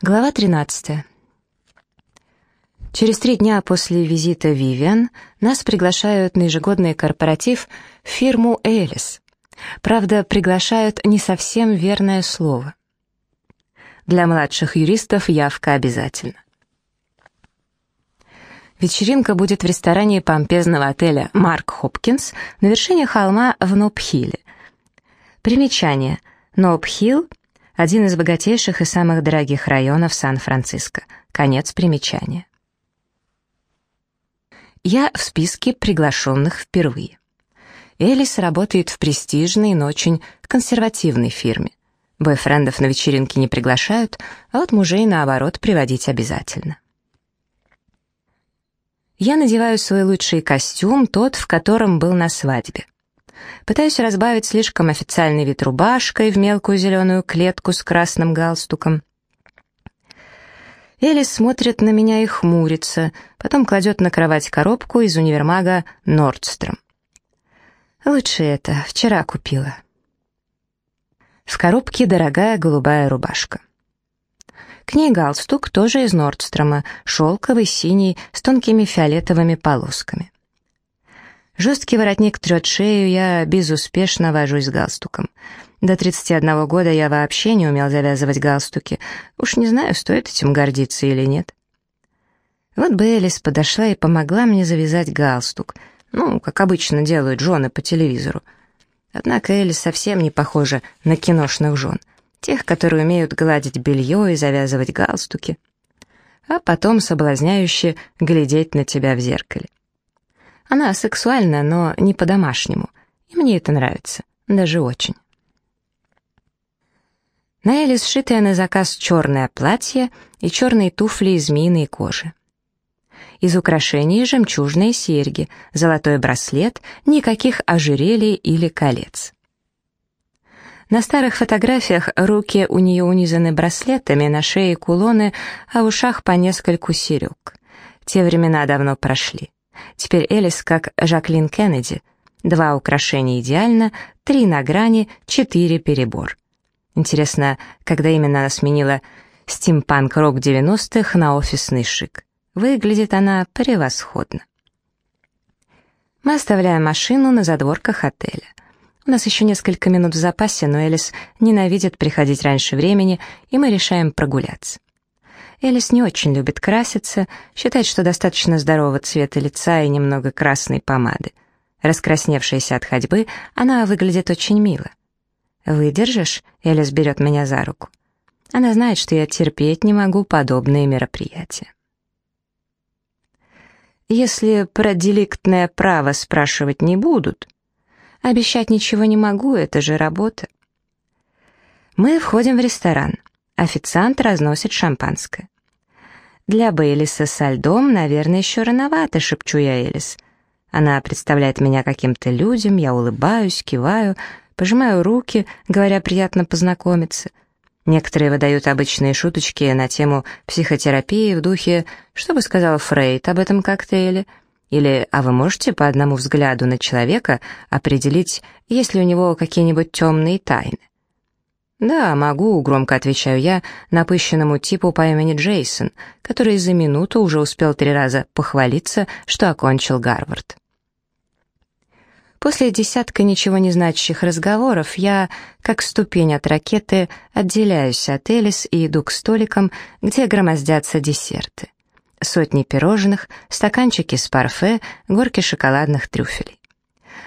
Глава 13. Через три дня после визита Вивиан нас приглашают на ежегодный корпоратив в фирму «Элис». Правда, приглашают не совсем верное слово. Для младших юристов явка обязательна. Вечеринка будет в ресторане помпезного отеля «Марк Хопкинс» на вершине холма в Нопхилле. Примечание. Нопхилл один из богатейших и самых дорогих районов Сан-Франциско. Конец примечания. Я в списке приглашенных впервые. Элис работает в престижной, но очень консервативной фирме. Бойфрендов на вечеринки не приглашают, а вот мужей, наоборот, приводить обязательно. Я надеваю свой лучший костюм, тот, в котором был на свадьбе. Пытаюсь разбавить слишком официальный вид рубашкой в мелкую зеленую клетку с красным галстуком. Элис смотрит на меня и хмурится, потом кладет на кровать коробку из универмага «Нордстром». «Лучше это, вчера купила». В коробке дорогая голубая рубашка. К ней галстук, тоже из Нордстрома, шелковый, синий, с тонкими фиолетовыми полосками. Жесткий воротник трет шею, я безуспешно вожусь с галстуком. До 31 года я вообще не умел завязывать галстуки. Уж не знаю, стоит этим гордиться или нет. Вот бы Элис подошла и помогла мне завязать галстук. Ну, как обычно делают жены по телевизору. Однако Элис совсем не похожа на киношных жен. Тех, которые умеют гладить белье и завязывать галстуки. А потом соблазняюще глядеть на тебя в зеркале. Она сексуальна, но не по-домашнему. И мне это нравится, даже очень. На Элис сшитое на заказ черное платье и черные туфли из змеиной кожи. Из украшений жемчужные серьги, золотой браслет, никаких ожерелий или колец. На старых фотографиях руки у нее унизаны браслетами, на шее кулоны, а в ушах по нескольку серег. Те времена давно прошли. Теперь Элис как Жаклин Кеннеди. Два украшения идеально, три на грани, четыре перебор. Интересно, когда именно она сменила стимпанк-рок 90-х на офисный шик. Выглядит она превосходно. Мы оставляем машину на задворках отеля. У нас еще несколько минут в запасе, но Элис ненавидит приходить раньше времени, и мы решаем прогуляться. Элис не очень любит краситься, считает, что достаточно здорового цвета лица и немного красной помады. Раскрасневшаяся от ходьбы, она выглядит очень мило. «Выдержишь?» — Элис берет меня за руку. Она знает, что я терпеть не могу подобные мероприятия. Если про деликтное право спрашивать не будут, обещать ничего не могу, это же работа. Мы входим в ресторан. Официант разносит шампанское. «Для Бейлиса со льдом, наверное, еще рановато», — шепчу я Элис. Она представляет меня каким-то людям, я улыбаюсь, киваю, пожимаю руки, говоря «приятно познакомиться». Некоторые выдают обычные шуточки на тему психотерапии в духе «Что бы сказал Фрейд об этом коктейле?» Или «А вы можете по одному взгляду на человека определить, есть ли у него какие-нибудь темные тайны?» «Да, могу», — громко отвечаю я напыщенному типу по имени Джейсон, который за минуту уже успел три раза похвалиться, что окончил Гарвард. После десятка ничего не значащих разговоров я, как ступень от ракеты, отделяюсь от Элис и иду к столикам, где громоздятся десерты. Сотни пирожных, стаканчики с парфе, горки шоколадных трюфелей.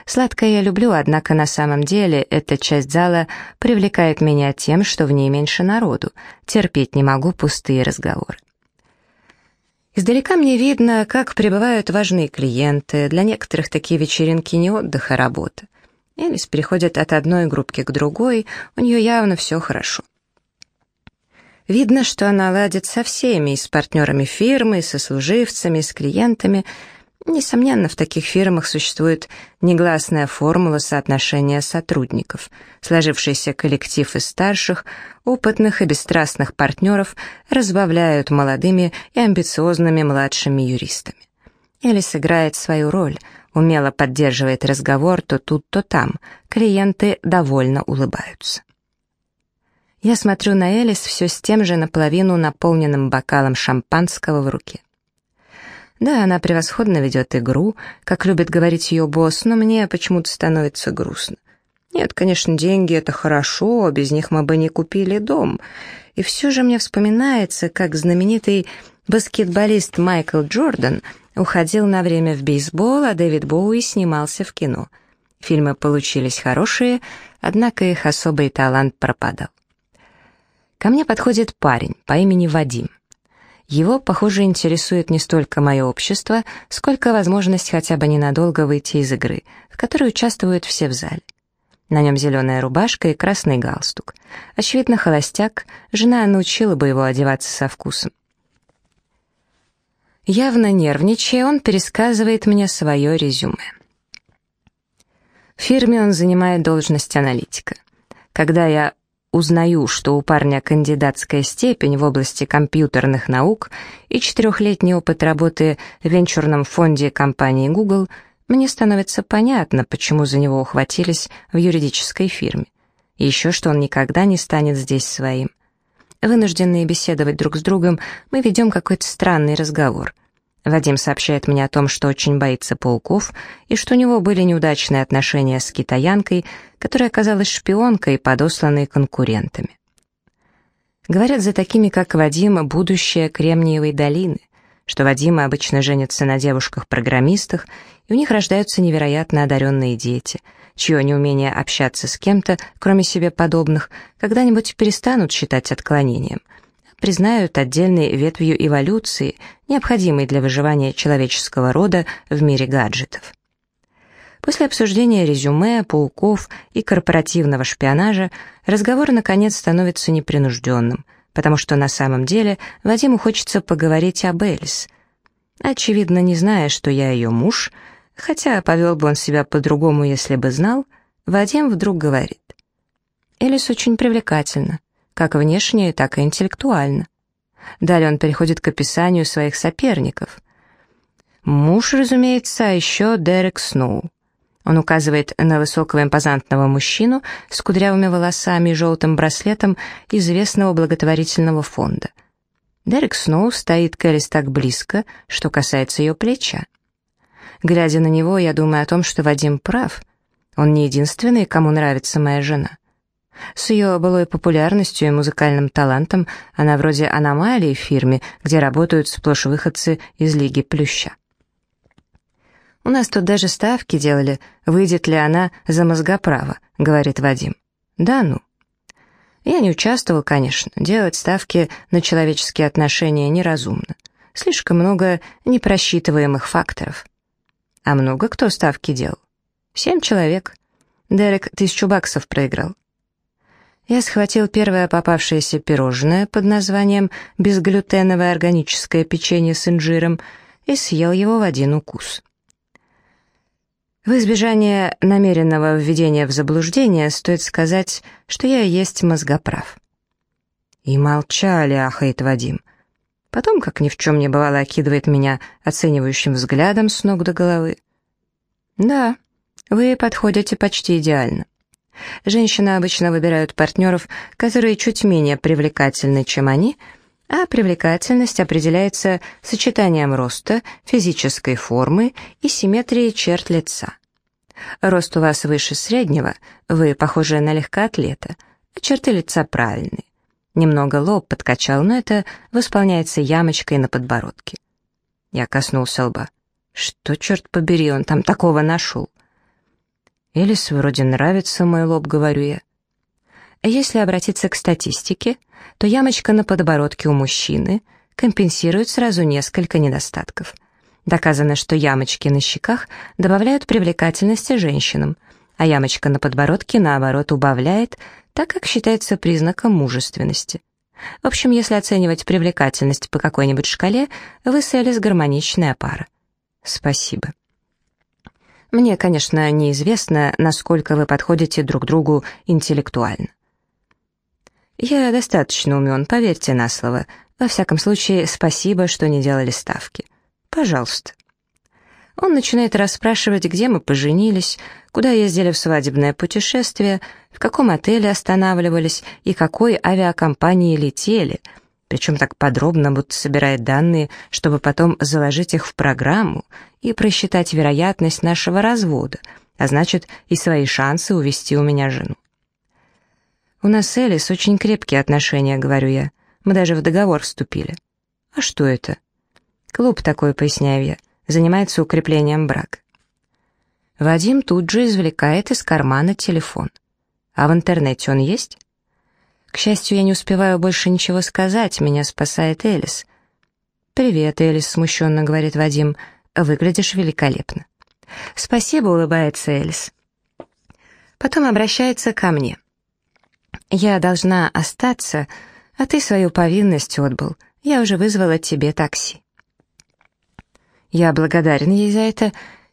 Сладкое я люблю, однако на самом деле эта часть зала привлекает меня тем, что в ней меньше народу. Терпеть не могу пустые разговоры. Издалека мне видно, как прибывают важные клиенты. Для некоторых такие вечеринки не отдых, а работа. Элис переходит от одной группки к другой, у нее явно все хорошо. Видно, что она ладит со всеми, и с партнерами фирмы, и со служивцами, и с клиентами — Несомненно, в таких фирмах существует негласная формула соотношения сотрудников. Сложившийся коллектив из старших, опытных и бесстрастных партнеров разбавляют молодыми и амбициозными младшими юристами. Элис играет свою роль, умело поддерживает разговор то тут, то там, клиенты довольно улыбаются. Я смотрю на Элис все с тем же наполовину наполненным бокалом шампанского в руке. Да, она превосходно ведет игру, как любит говорить ее босс, но мне почему-то становится грустно. Нет, конечно, деньги — это хорошо, без них мы бы не купили дом. И все же мне вспоминается, как знаменитый баскетболист Майкл Джордан уходил на время в бейсбол, а Дэвид Боуи снимался в кино. Фильмы получились хорошие, однако их особый талант пропадал. Ко мне подходит парень по имени Вадим. Его, похоже, интересует не столько мое общество, сколько возможность хотя бы ненадолго выйти из игры, в которой участвуют все в зале. На нем зеленая рубашка и красный галстук. Очевидно, холостяк, жена научила бы его одеваться со вкусом. Явно нервничая, он пересказывает мне свое резюме. В фирме он занимает должность аналитика. Когда я узнаю, что у парня кандидатская степень в области компьютерных наук и четырехлетний опыт работы в венчурном фонде компании Google, мне становится понятно, почему за него ухватились в юридической фирме. Еще что он никогда не станет здесь своим. Вынужденные беседовать друг с другом, мы ведем какой-то странный разговор. Вадим сообщает мне о том, что очень боится пауков, и что у него были неудачные отношения с китаянкой, которая оказалась шпионкой, подосланной конкурентами. Говорят, за такими, как Вадим, будущее Кремниевой долины, что Вадимы обычно женятся на девушках-программистах, и у них рождаются невероятно одаренные дети, чье неумение общаться с кем-то, кроме себе подобных, когда-нибудь перестанут считать отклонением, признают отдельной ветвью эволюции, необходимой для выживания человеческого рода в мире гаджетов. После обсуждения резюме, пауков и корпоративного шпионажа разговор, наконец, становится непринужденным, потому что на самом деле Вадиму хочется поговорить об Элис. Очевидно, не зная, что я ее муж, хотя повел бы он себя по-другому, если бы знал, Вадим вдруг говорит. Элис очень привлекательна как внешне, так и интеллектуально. Далее он переходит к описанию своих соперников. Муж, разумеется, а еще Дерек Сноу. Он указывает на высокого импозантного мужчину с кудрявыми волосами и желтым браслетом известного благотворительного фонда. Дерек Сноу стоит к Элис так близко, что касается ее плеча. Глядя на него, я думаю о том, что Вадим прав. Он не единственный, кому нравится моя жена. С ее былой популярностью и музыкальным талантом она вроде аномалии в фирме, где работают сплошь выходцы из Лиги Плюща. «У нас тут даже ставки делали, выйдет ли она за мозгоправо», — говорит Вадим. «Да ну». Я не участвовал, конечно, делать ставки на человеческие отношения неразумно. Слишком много непросчитываемых факторов. А много кто ставки делал? Семь человек. Дерек тысячу баксов проиграл. Я схватил первое попавшееся пирожное под названием «безглютеновое органическое печенье с инжиром» и съел его в один укус. В избежание намеренного введения в заблуждение стоит сказать, что я есть мозгоправ. И молчали, ахает Вадим. Потом, как ни в чем не бывало, окидывает меня оценивающим взглядом с ног до головы. Да, вы подходите почти идеально. Женщины обычно выбирают партнеров, которые чуть менее привлекательны, чем они, а привлекательность определяется сочетанием роста, физической формы и симметрии черт лица. Рост у вас выше среднего, вы похожи на легкоатлета, а черты лица правильные. Немного лоб подкачал, но это восполняется ямочкой на подбородке. Я коснулся лба. Что, черт побери, он там такого нашел? Элис вроде нравится мой лоб, говорю я. Если обратиться к статистике, то ямочка на подбородке у мужчины компенсирует сразу несколько недостатков. Доказано, что ямочки на щеках добавляют привлекательности женщинам, а ямочка на подбородке, наоборот, убавляет, так как считается признаком мужественности. В общем, если оценивать привлекательность по какой-нибудь шкале, вы с Элис гармоничная пара. Спасибо. Мне, конечно, неизвестно, насколько вы подходите друг другу интеллектуально. Я достаточно умен, поверьте на слово. Во всяком случае, спасибо, что не делали ставки. Пожалуйста. Он начинает расспрашивать, где мы поженились, куда ездили в свадебное путешествие, в каком отеле останавливались и какой авиакомпании летели, причем так подробно, будто собирает данные, чтобы потом заложить их в программу и просчитать вероятность нашего развода, а значит и свои шансы увести у меня жену. «У нас с Элис очень крепкие отношения», — говорю я. «Мы даже в договор вступили». «А что это?» «Клуб такой», — поясняю я, — «занимается укреплением брака». Вадим тут же извлекает из кармана телефон. «А в интернете он есть?» К счастью, я не успеваю больше ничего сказать, меня спасает Элис. «Привет, Элис», — смущенно говорит Вадим, — «выглядишь великолепно». «Спасибо», — улыбается Элис. Потом обращается ко мне. «Я должна остаться, а ты свою повинность отбыл. Я уже вызвала тебе такси». Я благодарен ей за это,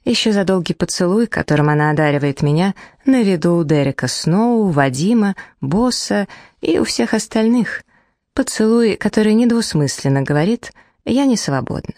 еще за долгий поцелуй, которым она одаривает меня, на виду у Дерека Сноу, Вадима, Босса и у всех остальных. Поцелуй, который недвусмысленно говорит «я не свободна».